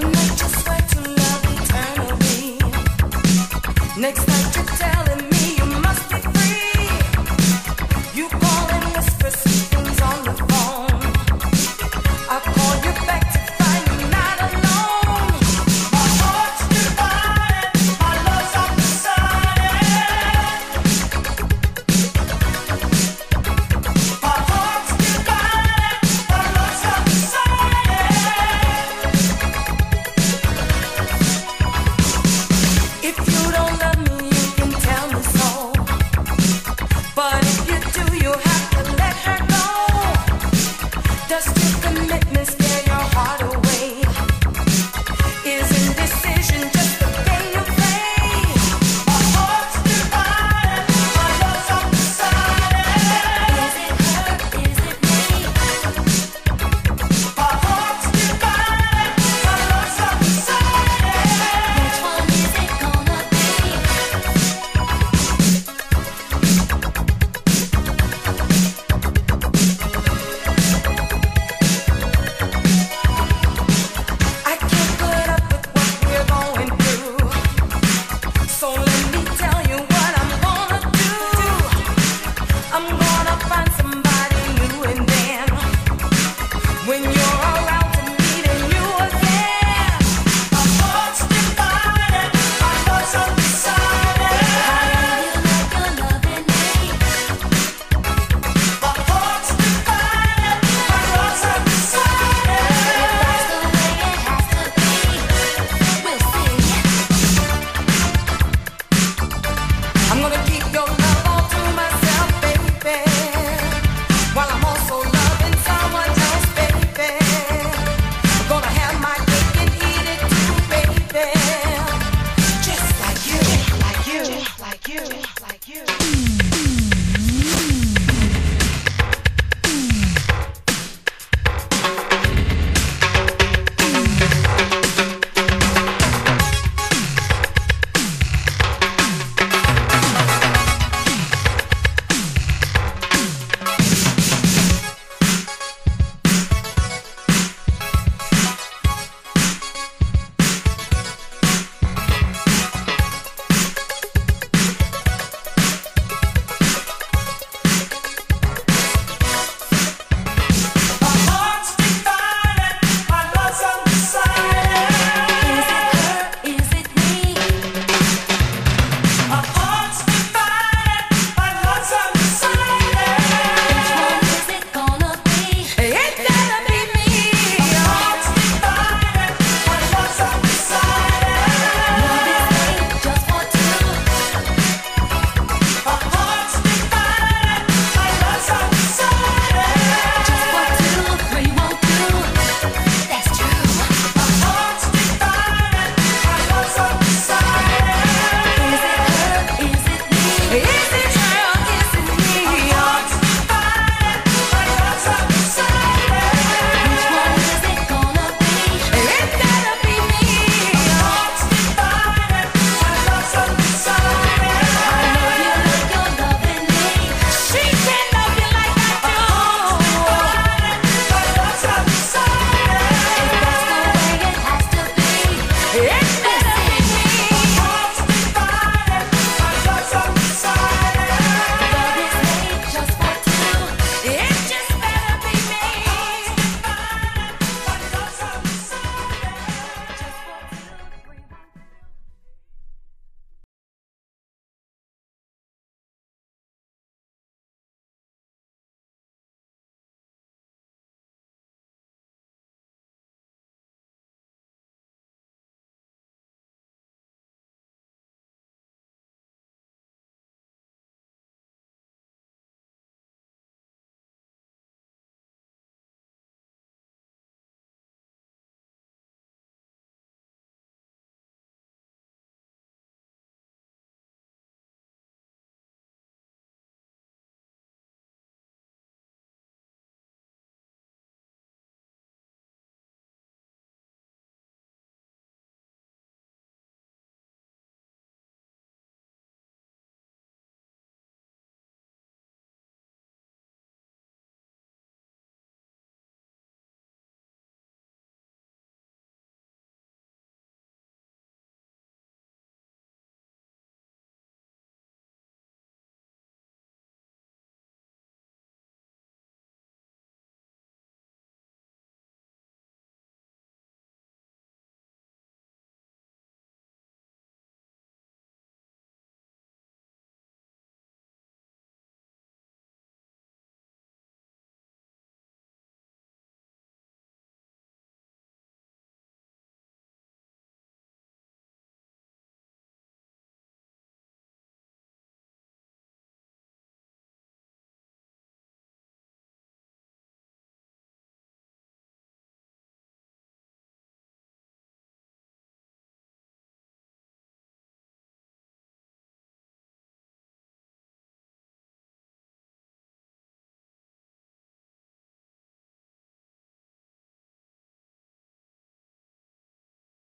One night just like to love eternally. Next time.